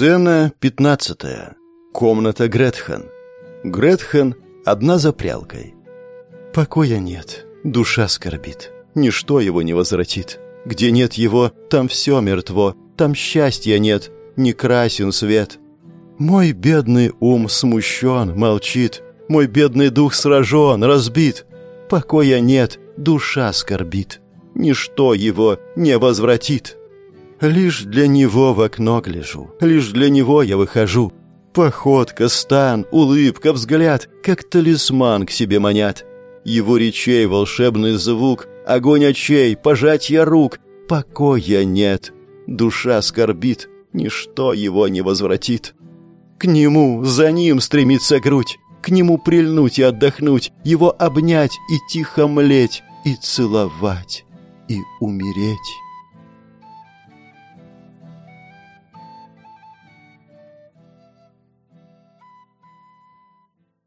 Сцена пятнадцатая. Комната Гретхен. Гретхен одна за прялкой. Покоя нет, душа скорбит. Ничто его не возвратит. Где нет его, там все мертво, там счастья нет, не красен свет. Мой бедный ум смущен, молчит, мой бедный дух сражен, разбит. Покоя нет, душа скорбит. Ничто его не возвратит. Лишь для него в окно гляжу, лишь для него я выхожу. Походка, стан, улыбка, взгляд, как талисман к себе манят. Его речей волшебный звук, огонь очей, пожатья рук. Покоя нет, душа скорбит, ничто его не возвратит. К нему, за ним стремится грудь, к нему прильнуть и отдохнуть, его обнять и тихо млеть, и целовать, и умереть.